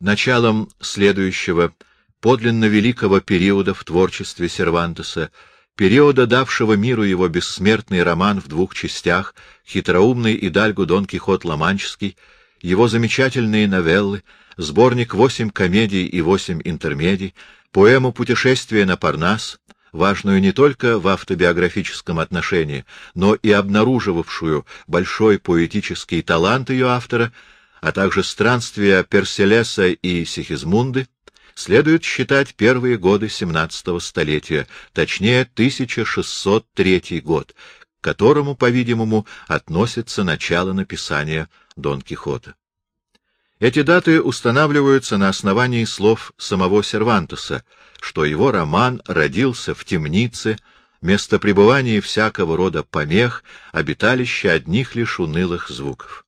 Началом следующего подлинно великого периода в творчестве Сервантеса, периода, давшего миру его бессмертный роман в двух частях, хитроумный Идальго Дон Кихот Ломанческий, его замечательные новеллы, сборник «Восемь комедий и восемь интермедий», поэму «Путешествие на Парнас», важную не только в автобиографическом отношении, но и обнаруживавшую большой поэтический талант ее автора, а также странствия Перселеса и Сихизмунды, следует считать первые годы XVII столетия, точнее 1603 год, к которому, по-видимому, относится начало написания Дон Кихота. Эти даты устанавливаются на основании слов самого Сервантеса, что его роман родился в темнице, место пребывания всякого рода помех, обиталище одних лишь унылых звуков.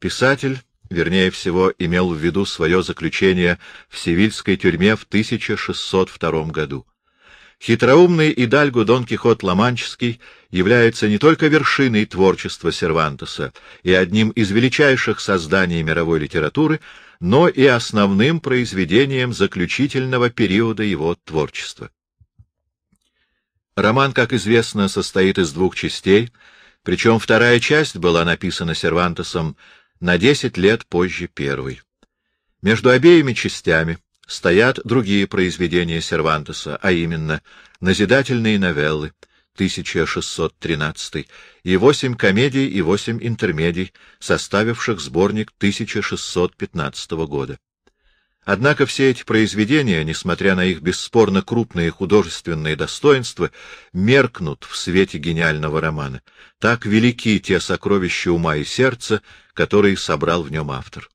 Писатель, вернее всего, имел в виду свое заключение в Севильской тюрьме в 1602 году. Хитроумный Идальго Дон Кихот Ломанческий является не только вершиной творчества Сервантеса и одним из величайших созданий мировой литературы, но и основным произведением заключительного периода его творчества. Роман, как известно, состоит из двух частей, причем вторая часть была написана Сервантесом на десять лет позже первой. Между обеими частями стоят другие произведения Сервантеса, а именно «Назидательные новеллы» 1613 и восемь комедий и восемь интермедий, составивших сборник 1615 года. Однако все эти произведения, несмотря на их бесспорно крупные художественные достоинства, меркнут в свете гениального романа. Так велики те сокровища ума и сердца, которые собрал в нем автор.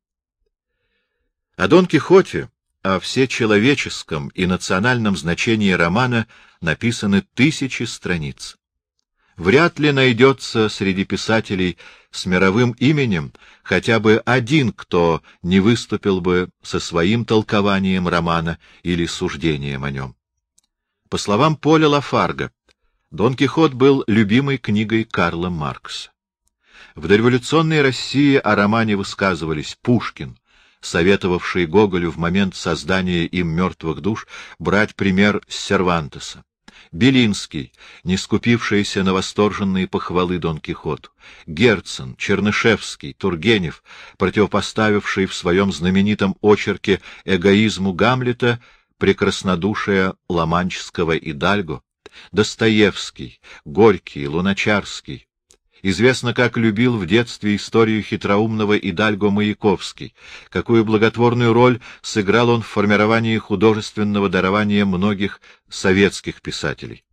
О Дон Кихоте о всечеловеческом и национальном значении романа написаны тысячи страниц. Вряд ли найдется среди писателей с мировым именем хотя бы один, кто не выступил бы со своим толкованием романа или суждением о нем. По словам Поля Лафарга, Дон Кихот был любимой книгой Карла Маркса. В дореволюционной России о романе высказывались Пушкин, советовавший Гоголю в момент создания им мертвых душ брать пример с Сервантеса. Белинский, не скупившийся на восторженные похвалы Дон Кихоту, Герцен, Чернышевский, Тургенев, противопоставивший в своем знаменитом очерке эгоизму Гамлета прекраснодушие ламанческого Идальго, Достоевский, Горький, Луначарский, Известно, как любил в детстве историю хитроумного Идальго Маяковский, какую благотворную роль сыграл он в формировании художественного дарования многих советских писателей.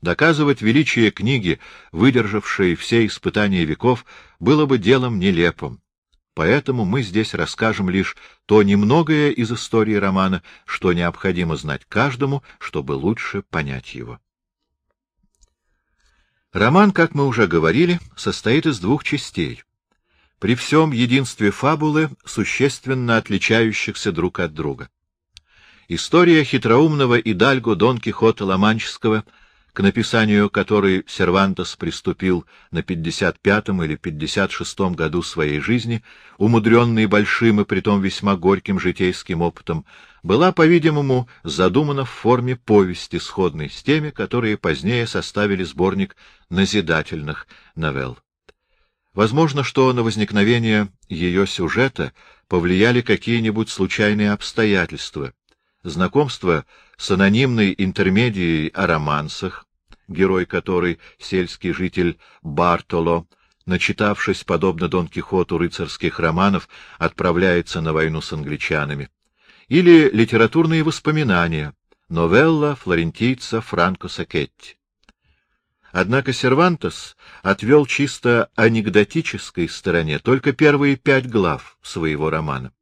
Доказывать величие книги, выдержавшей все испытания веков, было бы делом нелепым. Поэтому мы здесь расскажем лишь то немногое из истории романа, что необходимо знать каждому, чтобы лучше понять его. Роман, как мы уже говорили, состоит из двух частей. При всем единстве фабулы, существенно отличающихся друг от друга. История хитроумного Идальго Дон Кихота Ломанческого — к написанию которой Сервантес приступил на 55-м или 56-м году своей жизни, умудренный большим и притом весьма горьким житейским опытом, была, по-видимому, задумана в форме повести, сходной с теми, которые позднее составили сборник назидательных новелл. Возможно, что на возникновение ее сюжета повлияли какие-нибудь случайные обстоятельства, знакомство с анонимной интермедией о романсах, герой которой — сельский житель Бартоло, начитавшись, подобно Дон Кихоту рыцарских романов, отправляется на войну с англичанами, или литературные воспоминания, новелла флорентийца Франко Сакетти. Однако Сервантес отвел чисто анекдотической стороне только первые пять глав своего романа.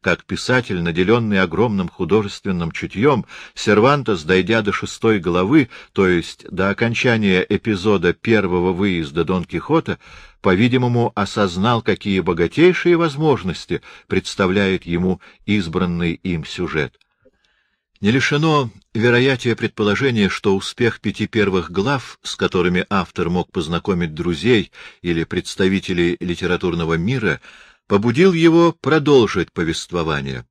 Как писатель, наделенный огромным художественным чутьем, Сервантес, дойдя до шестой главы, то есть до окончания эпизода первого выезда Дон Кихота, по-видимому, осознал, какие богатейшие возможности представляет ему избранный им сюжет. Не лишено вероятия предположения, что успех пяти первых глав, с которыми автор мог познакомить друзей или представителей литературного мира, побудил его продолжить повествование.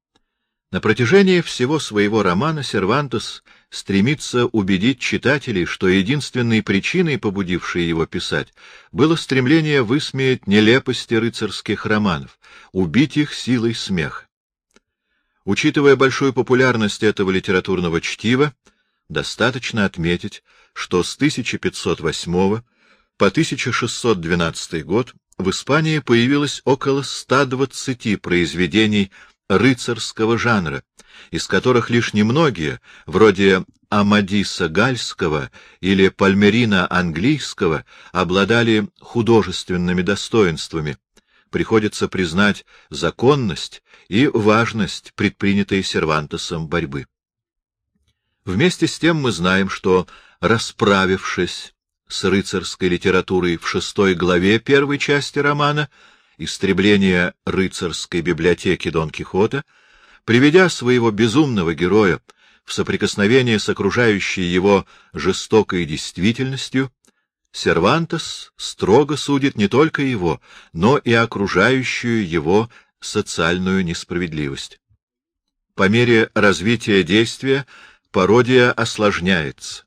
На протяжении всего своего романа Сервантес стремится убедить читателей, что единственной причиной, побудившей его писать, было стремление высмеять нелепости рыцарских романов, убить их силой смеха. Учитывая большую популярность этого литературного чтива, достаточно отметить, что с 1508 по 1612 год в Испании появилось около 120 произведений рыцарского жанра, из которых лишь немногие, вроде Амадиса Гальского или Пальмерина Английского, обладали художественными достоинствами. Приходится признать законность и важность предпринятой Сервантесом борьбы. Вместе с тем мы знаем, что, расправившись с рыцарской литературой в шестой главе первой части романа «Истребление рыцарской библиотеки Дон Кихота», приведя своего безумного героя в соприкосновение с окружающей его жестокой действительностью, Сервантес строго судит не только его, но и окружающую его социальную несправедливость. По мере развития действия пародия осложняется.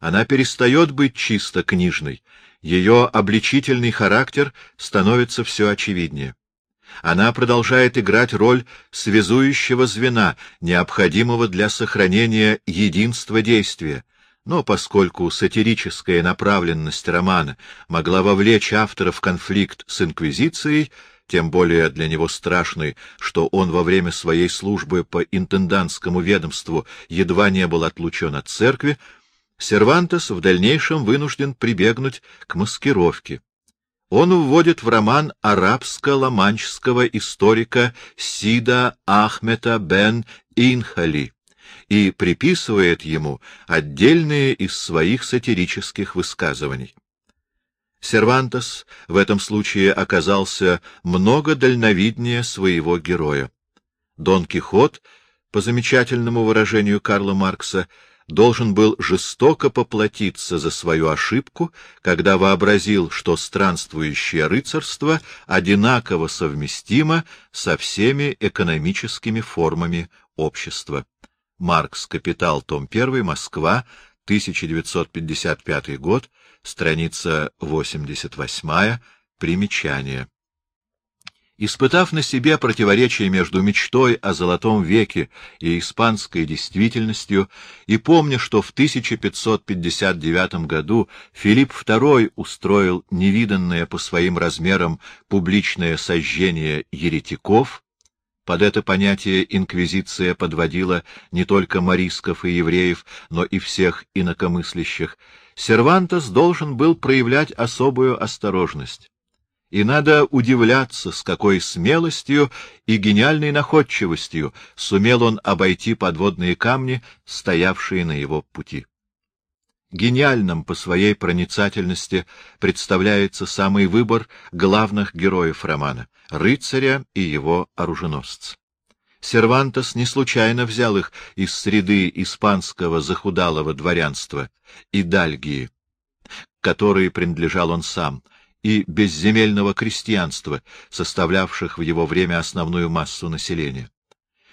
Она перестает быть чисто книжной, ее обличительный характер становится все очевиднее. Она продолжает играть роль связующего звена, необходимого для сохранения единства действия, но поскольку сатирическая направленность романа могла вовлечь автора в конфликт с Инквизицией, тем более для него страшный, что он во время своей службы по интендантскому ведомству едва не был отлучен от церкви, Сервантес в дальнейшем вынужден прибегнуть к маскировке. Он вводит в роман арабско-ламанчского историка Сида Ахмета бен Инхали и приписывает ему отдельные из своих сатирических высказываний. Сервантес в этом случае оказался много дальновиднее своего героя. Дон Кихот, по замечательному выражению Карла Маркса, должен был жестоко поплатиться за свою ошибку, когда вообразил, что странствующее рыцарство одинаково совместимо со всеми экономическими формами общества. Маркс. Капитал. Том 1. Москва. 1955 год страница 88, примечание. Испытав на себе противоречие между мечтой о Золотом веке и испанской действительностью, и помня, что в 1559 году Филипп II устроил невиданное по своим размерам публичное сожжение еретиков, под это понятие инквизиция подводила не только морисков и евреев, но и всех инакомыслящих, Сервантес должен был проявлять особую осторожность. И надо удивляться, с какой смелостью и гениальной находчивостью сумел он обойти подводные камни, стоявшие на его пути. Гениальным по своей проницательности представляется самый выбор главных героев романа — рыцаря и его оруженосца. Сервантес не случайно взял их из среды испанского захудалого дворянства и Дальгии, которой принадлежал он сам, и безземельного крестьянства, составлявших в его время основную массу населения.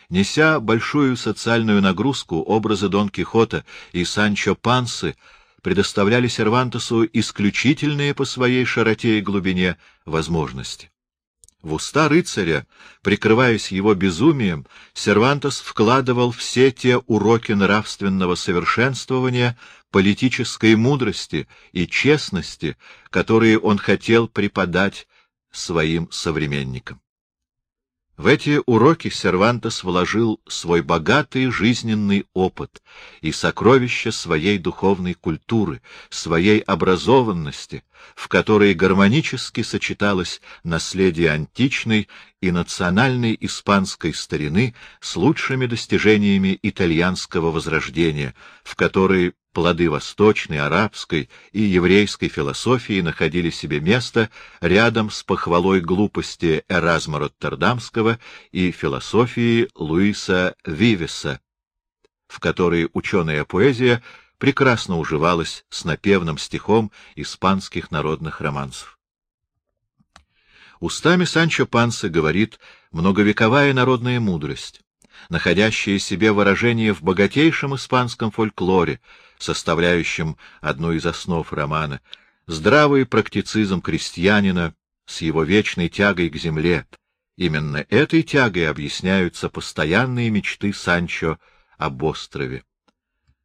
Неся большую социальную нагрузку, образы Дон Кихота и Санчо Пансы предоставляли Сервантесу исключительные по своей широте и глубине возможности. В уста рыцаря, прикрываясь его безумием, Сервантес вкладывал все те уроки нравственного совершенствования, политической мудрости и честности, которые он хотел преподать своим современникам. В эти уроки Сервантес вложил свой богатый жизненный опыт и сокровища своей духовной культуры, своей образованности, в которой гармонически сочеталось наследие античной и национальной испанской старины с лучшими достижениями итальянского возрождения, в которой плоды восточной, арабской и еврейской философии находили себе место рядом с похвалой глупости Эразма Роттердамского и философии Луиса Вивеса, в которой ученая поэзия прекрасно уживалась с напевным стихом испанских народных романсов. Устами Санчо Панса говорит многовековая народная мудрость, находящая себе выражение в богатейшем испанском фольклоре, составляющем одну из основ романа, здравый практицизм крестьянина с его вечной тягой к земле. Именно этой тягой объясняются постоянные мечты Санчо об острове.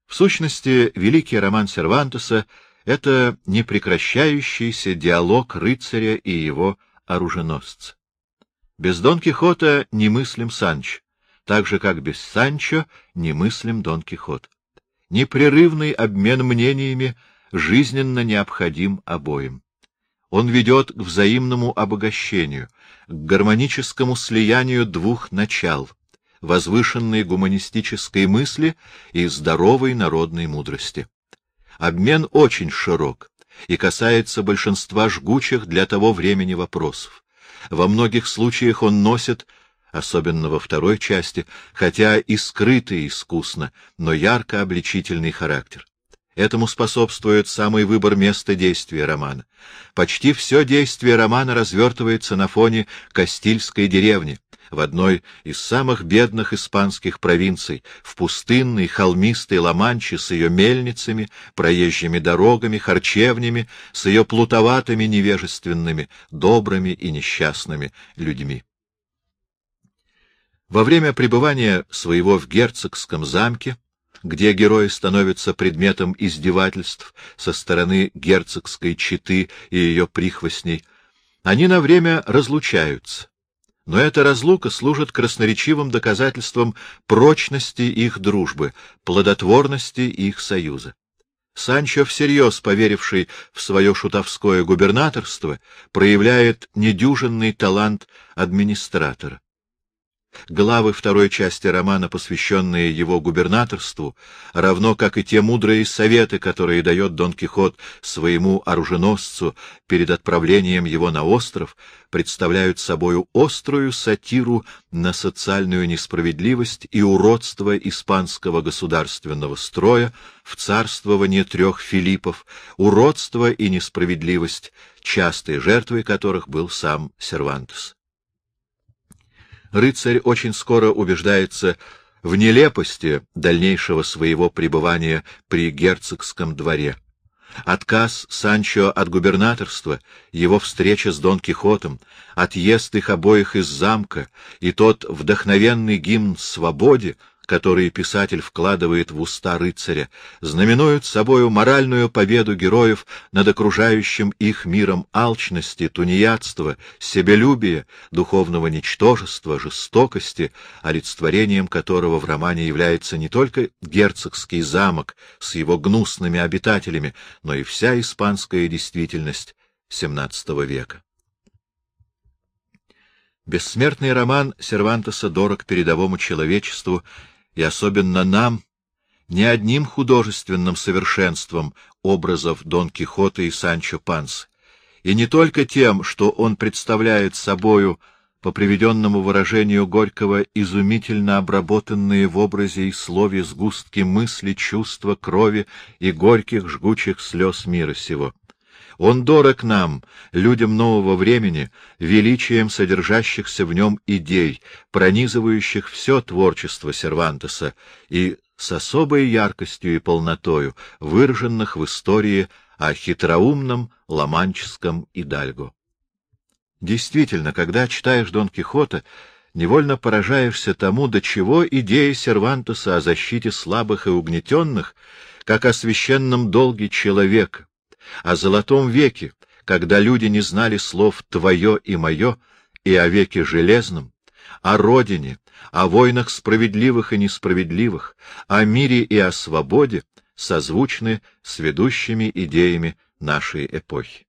В сущности, великий роман Сервантеса — это непрекращающийся диалог рыцаря и его оруженосца. Без Дон Кихота немыслим Санч, так же, как без Санчо немыслим Дон Кихот. Непрерывный обмен мнениями жизненно необходим обоим. Он ведет к взаимному обогащению, к гармоническому слиянию двух начал — возвышенной гуманистической мысли и здоровой народной мудрости. Обмен очень широк и касается большинства жгучих для того времени вопросов. Во многих случаях он носит, особенно во второй части, хотя и скрытый искусно, но ярко обличительный характер. Этому способствует самый выбор места действия романа. Почти все действие романа развертывается на фоне Кастильской деревни, в одной из самых бедных испанских провинций, в пустынной, холмистой Ла-Манче с ее мельницами, проезжими дорогами, харчевнями, с ее плутоватыми, невежественными, добрыми и несчастными людьми. Во время пребывания своего в герцогском замке где герои становятся предметом издевательств со стороны герцогской четы и ее прихвостней, они на время разлучаются. Но эта разлука служит красноречивым доказательством прочности их дружбы, плодотворности их союза. Санчо, всерьез поверивший в свое шутовское губернаторство, проявляет недюжинный талант администратора. Главы второй части романа, посвященные его губернаторству, равно как и те мудрые советы, которые дает Дон Кихот своему оруженосцу перед отправлением его на остров, представляют собою острую сатиру на социальную несправедливость и уродство испанского государственного строя в царствовании трех Филиппов, уродство и несправедливость, частой жертвой которых был сам Сервантес рыцарь очень скоро убеждается в нелепости дальнейшего своего пребывания при герцогском дворе. Отказ Санчо от губернаторства, его встреча с Дон Кихотом, отъезд их обоих из замка и тот вдохновенный гимн свободе, которые писатель вкладывает в уста рыцаря, знаменуют собою моральную победу героев над окружающим их миром алчности, тунеядства, себелюбия, духовного ничтожества, жестокости, олицетворением которого в романе является не только герцогский замок с его гнусными обитателями, но и вся испанская действительность XVII века. Бессмертный роман Сервантеса дорог передовому человечеству и особенно нам, не одним художественным совершенством образов Дон Кихота и Санчо Пансы, и не только тем, что он представляет собою, по приведенному выражению Горького, изумительно обработанные в образе и слове сгустки мысли, чувства, крови и горьких жгучих слез мира сего. Он дорог нам, людям нового времени, величием содержащихся в нем идей, пронизывающих все творчество Сервантеса и с особой яркостью и полнотою, выраженных в истории о хитроумном ломанческом Идальго. Действительно, когда читаешь Дон Кихота, невольно поражаешься тому, до чего идея Сервантеса о защите слабых и угнетенных, как о священном долге человека, о золотом веке, когда люди не знали слов «твое» и «мое», и о веке железном, о родине, о войнах справедливых и несправедливых, о мире и о свободе, созвучны с ведущими идеями нашей эпохи.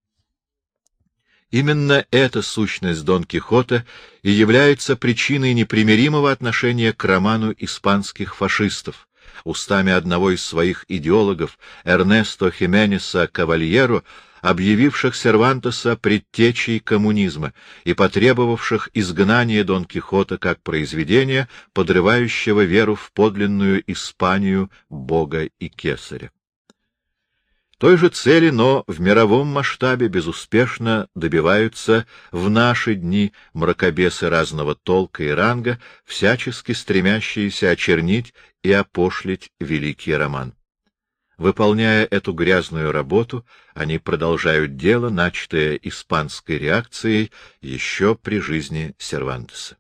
Именно эта сущность Дон Кихота и является причиной непримиримого отношения к роману испанских фашистов, устами одного из своих идеологов, Эрнесто Хименеса Кавальеро, объявивших Сервантеса предтечей коммунизма и потребовавших изгнания Дон Кихота как произведения, подрывающего веру в подлинную Испанию Бога и Кесаря. Той же цели, но в мировом масштабе безуспешно добиваются в наши дни мракобесы разного толка и ранга, всячески стремящиеся очернить и опошлить великий роман. Выполняя эту грязную работу, они продолжают дело, начатое испанской реакцией еще при жизни Сервантеса.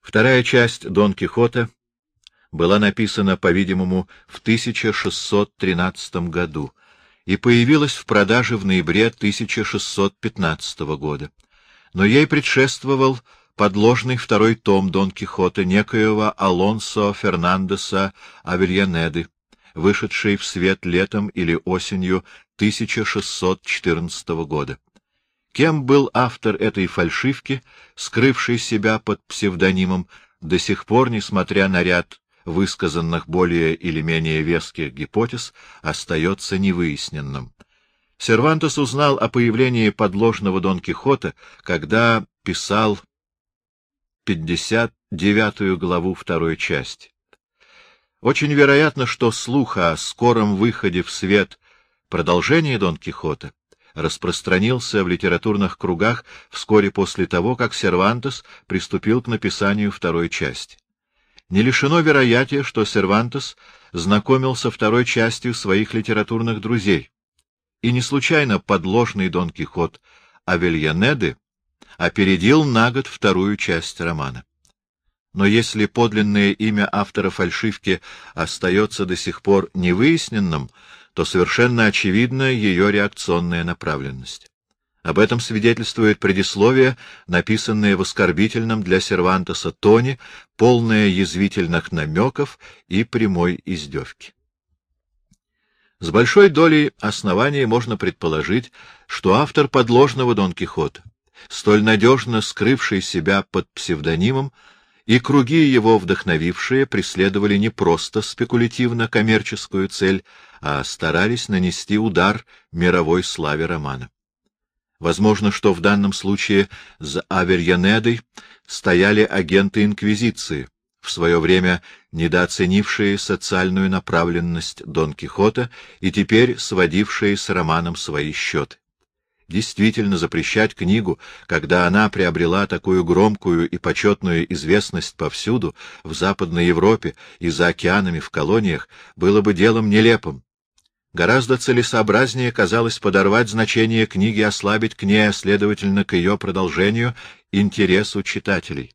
Вторая часть Дон Кихота была написана, по-видимому, в 1613 году и появилась в продаже в ноябре 1615 года. Но ей предшествовал подложный второй том Дон Кихота некоего Алонсо Фернандеса Авельянеды, вышедший в свет летом или осенью 1614 года. Кем был автор этой фальшивки, скрывший себя под псевдонимом, до сих пор, несмотря на ряд высказанных более или менее веских гипотез, остается невыясненным. Сервантес узнал о появлении подложного Дон Кихота, когда писал 59 главу второй части. Очень вероятно, что слух о скором выходе в свет продолжения Дон Кихота распространился в литературных кругах вскоре после того, как Сервантес приступил к написанию второй части. Не лишено вероятия, что Сервантес знакомил со второй частью своих литературных друзей, и не случайно подложный Дон Кихот Авельянеды опередил на год вторую часть романа. Но если подлинное имя автора фальшивки остается до сих пор невыясненным, то совершенно очевидна ее реакционная направленность. Об этом свидетельствует предисловие, написанное в оскорбительном для Сервантеса тоне, полное язвительных намеков и прямой издевки. С большой долей оснований можно предположить, что автор подложного Дон Кихота, столь надежно скрывший себя под псевдонимом, и круги его вдохновившие преследовали не просто спекулятивно-коммерческую цель, а старались нанести удар мировой славе романа. Возможно, что в данном случае за Аверьянедой стояли агенты Инквизиции, в свое время недооценившие социальную направленность Дон Кихота и теперь сводившие с романом свои счеты. Действительно, запрещать книгу, когда она приобрела такую громкую и почетную известность повсюду, в Западной Европе и за океанами в колониях, было бы делом нелепым, Гораздо целесообразнее казалось подорвать значение книги, ослабить к ней, а следовательно, к ее продолжению, интересу читателей.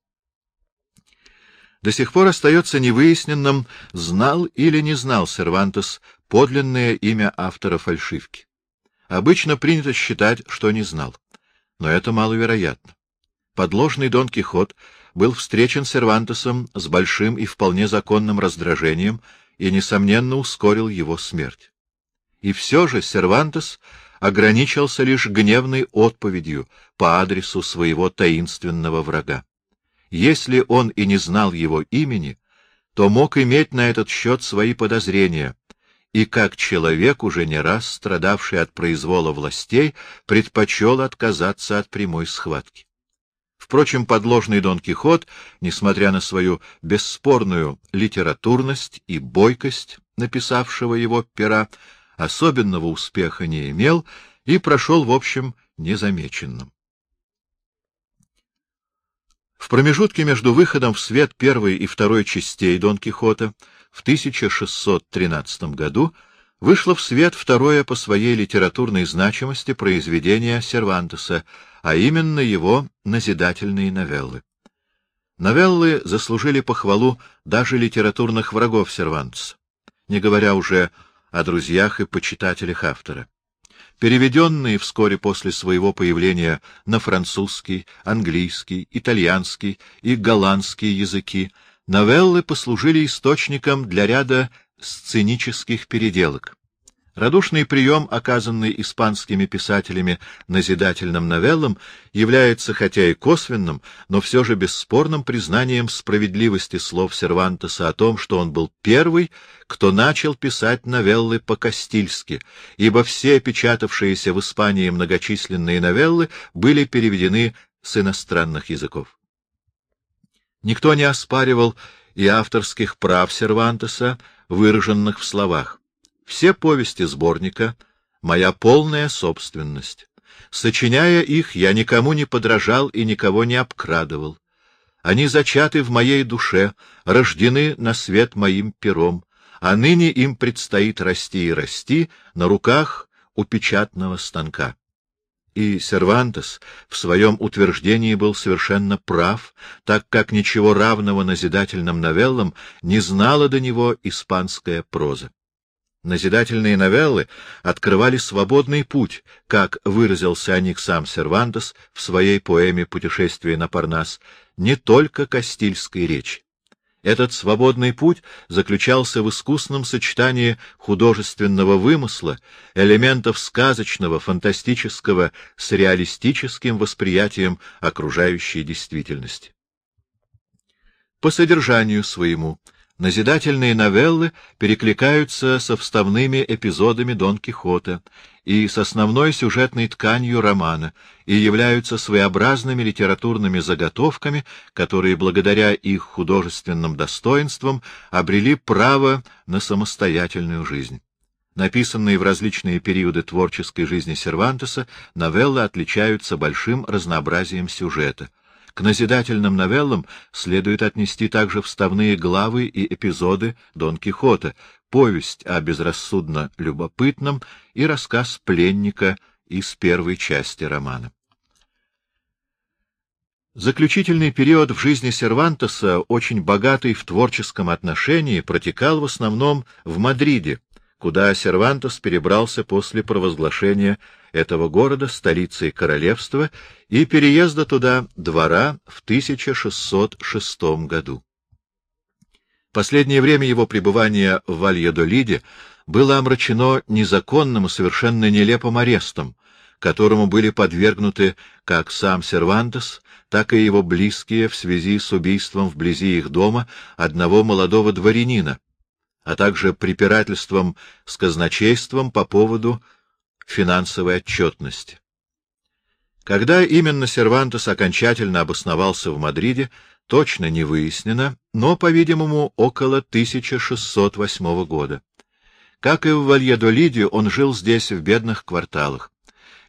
До сих пор остается невыясненным, знал или не знал Сервантес подлинное имя автора фальшивки. Обычно принято считать, что не знал. Но это маловероятно. Подложный Дон Кихот был встречен Сервантесом с большим и вполне законным раздражением и, несомненно, ускорил его смерть. И все же Сервантес ограничился лишь гневной отповедью по адресу своего таинственного врага. Если он и не знал его имени, то мог иметь на этот счет свои подозрения, и как человек, уже не раз страдавший от произвола властей, предпочел отказаться от прямой схватки. Впрочем, подложный Дон Кихот, несмотря на свою бесспорную литературность и бойкость написавшего его пера, особенного успеха не имел и прошел, в общем, незамеченным. В промежутке между выходом в свет первой и второй частей Дон Кихота в 1613 году вышло в свет второе по своей литературной значимости произведение Сервантеса, а именно его назидательные новеллы. Новеллы заслужили похвалу даже литературных врагов Сервантеса, не говоря уже о друзьях и почитателях автора. Переведенные вскоре после своего появления на французский, английский, итальянский и голландский языки, новеллы послужили источником для ряда сценических переделок. Радушный прием, оказанный испанскими писателями назидательным новеллам, является хотя и косвенным, но все же бесспорным признанием справедливости слов Сервантеса о том, что он был первый, кто начал писать новеллы по-кастильски, ибо все печатавшиеся в Испании многочисленные новеллы были переведены с иностранных языков. Никто не оспаривал и авторских прав Сервантеса, выраженных в словах. Все повести сборника — моя полная собственность. Сочиняя их, я никому не подражал и никого не обкрадывал. Они зачаты в моей душе, рождены на свет моим пером, а ныне им предстоит расти и расти на руках у печатного станка. И Сервантес в своем утверждении был совершенно прав, так как ничего равного назидательным новеллам не знала до него испанская проза. Назидательные новеллы открывали свободный путь, как выразился о них сам Сервантес в своей поэме «Путешествие на Парнас», не только Кастильской речи. Этот свободный путь заключался в искусном сочетании художественного вымысла, элементов сказочного, фантастического с реалистическим восприятием окружающей действительности. По содержанию своему Назидательные новеллы перекликаются со вставными эпизодами Дон Кихота и с основной сюжетной тканью романа и являются своеобразными литературными заготовками, которые благодаря их художественным достоинствам обрели право на самостоятельную жизнь. Написанные в различные периоды творческой жизни Сервантеса, новеллы отличаются большим разнообразием сюжета — к назидательным новеллам следует отнести также вставные главы и эпизоды Дон Кихота, повесть о безрассудно любопытном и рассказ пленника из первой части романа. Заключительный период в жизни Сервантеса, очень богатый в творческом отношении, протекал в основном в Мадриде, куда Сервантес перебрался после провозглашения этого города столицей королевства и переезда туда двора в 1606 году. Последнее время его пребывания в Вальядолиде было омрачено незаконным и совершенно нелепым арестом, которому были подвергнуты как сам Сервантес, так и его близкие в связи с убийством вблизи их дома одного молодого дворянина, а также препирательством с казначейством по поводу финансовой отчетности. Когда именно Сервантес окончательно обосновался в Мадриде, точно не выяснено, но, по-видимому, около 1608 года. Как и в Вальедолиде, он жил здесь в бедных кварталах.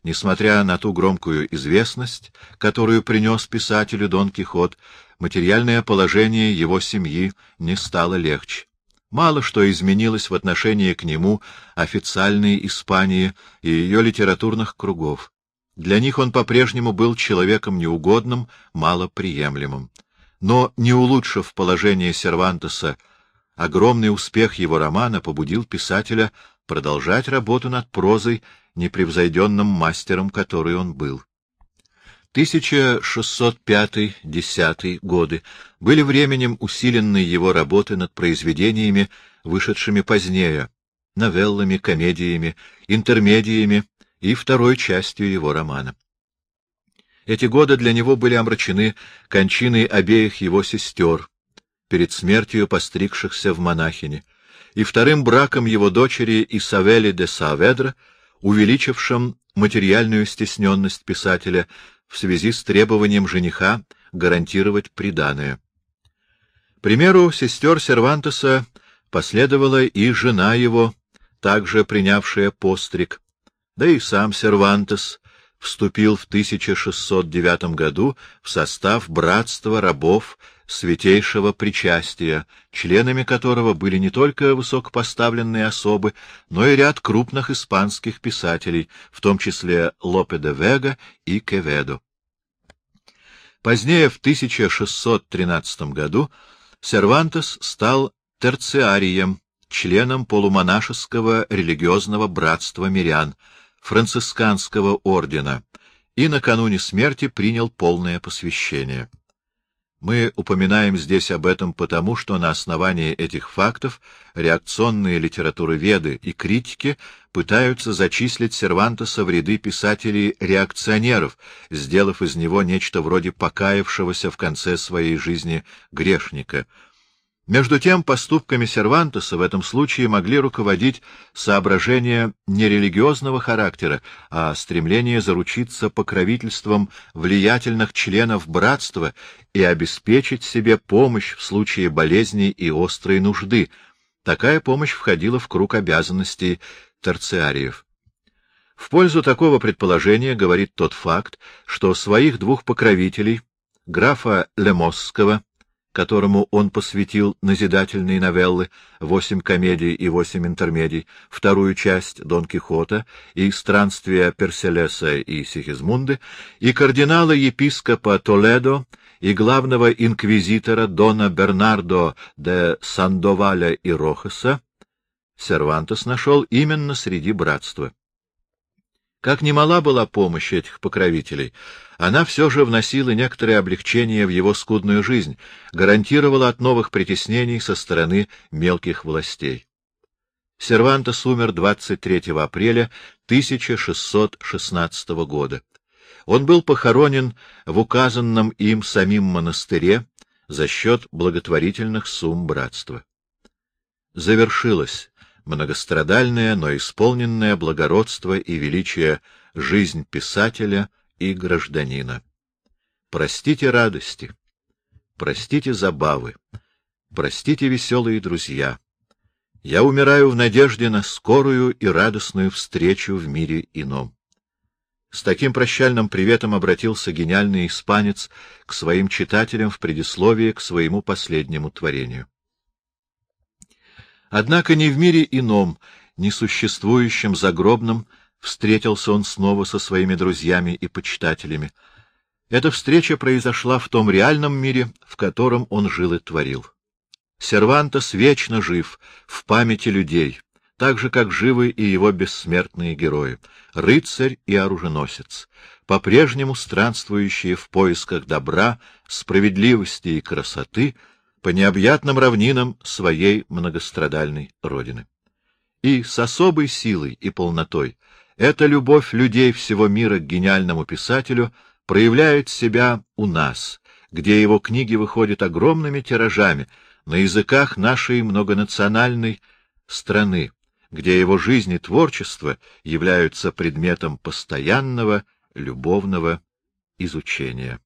Несмотря на ту громкую известность, которую принес писателю Дон Кихот, материальное положение его семьи не стало легче. Мало что изменилось в отношении к нему официальной Испании и ее литературных кругов. Для них он по-прежнему был человеком неугодным, малоприемлемым. Но, не улучшив положение Сервантеса, огромный успех его романа побудил писателя продолжать работу над прозой, непревзойденным мастером, который он был. 1605-10 годы были временем усиленной его работы над произведениями, вышедшими позднее, новеллами, комедиями, интермедиями и второй частью его романа. Эти годы для него были омрачены кончиной обеих его сестер, перед смертью постригшихся в монахини, и вторым браком его дочери Исавели де Саведра, увеличившим материальную стесненность писателя в связи с требованием жениха гарантировать приданое. Примеру сестер Сервантеса последовала и жена его, также принявшая постриг, да и сам Сервантес вступил в 1609 году в состав братства рабов святейшего причастия, членами которого были не только высокопоставленные особы, но и ряд крупных испанских писателей, в том числе Лопе де Вега и Кеведо. Позднее, в 1613 году, Сервантес стал терциарием, членом полумонашеского религиозного братства мирян, францисканского ордена, и накануне смерти принял полное посвящение. Мы упоминаем здесь об этом потому, что на основании этих фактов реакционные литературоведы и критики пытаются зачислить Сервантеса в ряды писателей-реакционеров, сделав из него нечто вроде покаявшегося в конце своей жизни грешника — между тем, поступками Сервантеса в этом случае могли руководить соображения не религиозного характера, а стремление заручиться покровительством влиятельных членов братства и обеспечить себе помощь в случае болезни и острой нужды, Такая помощь входила в круг обязанностей терциариев. В пользу такого предположения говорит тот факт, что своих двух покровителей, графа Лемосского которому он посвятил назидательные новеллы «Восемь комедий и восемь интермедий», вторую часть «Дон Кихота» и «Странствия Перселеса и Сигизмунды», и кардинала-епископа Толедо и главного инквизитора Дона Бернардо де Сандоваля и Рохаса, Сервантес нашел именно среди братства. Как немала была помощь этих покровителей, она все же вносила некоторое облегчение в его скудную жизнь, гарантировала от новых притеснений со стороны мелких властей. Сервантес умер 23 апреля 1616 года. Он был похоронен в указанном им самим монастыре за счет благотворительных сумм братства. Завершилась многострадальная, но исполненная благородства и величия жизнь писателя и гражданина. Простите радости, простите забавы, простите веселые друзья. Я умираю в надежде на скорую и радостную встречу в мире ином. С таким прощальным приветом обратился гениальный испанец к своим читателям в предисловии к своему последнему творению. Однако ни в мире ином, ни существующем загробном встретился он снова со своими друзьями и почитателями. Эта встреча произошла в том реальном мире, в котором он жил и творил. Сервантес вечно жив в памяти людей, так же, как живы и его бессмертные герои, рыцарь и оруженосец, по-прежнему странствующие в поисках добра, справедливости и красоты — по необъятным равнинам своей многострадальной родины. И с особой силой и полнотой эта любовь людей всего мира к гениальному писателю проявляет себя у нас, где его книги выходят огромными тиражами на языках нашей многонациональной страны, где его жизнь и творчество являются предметом постоянного любовного изучения.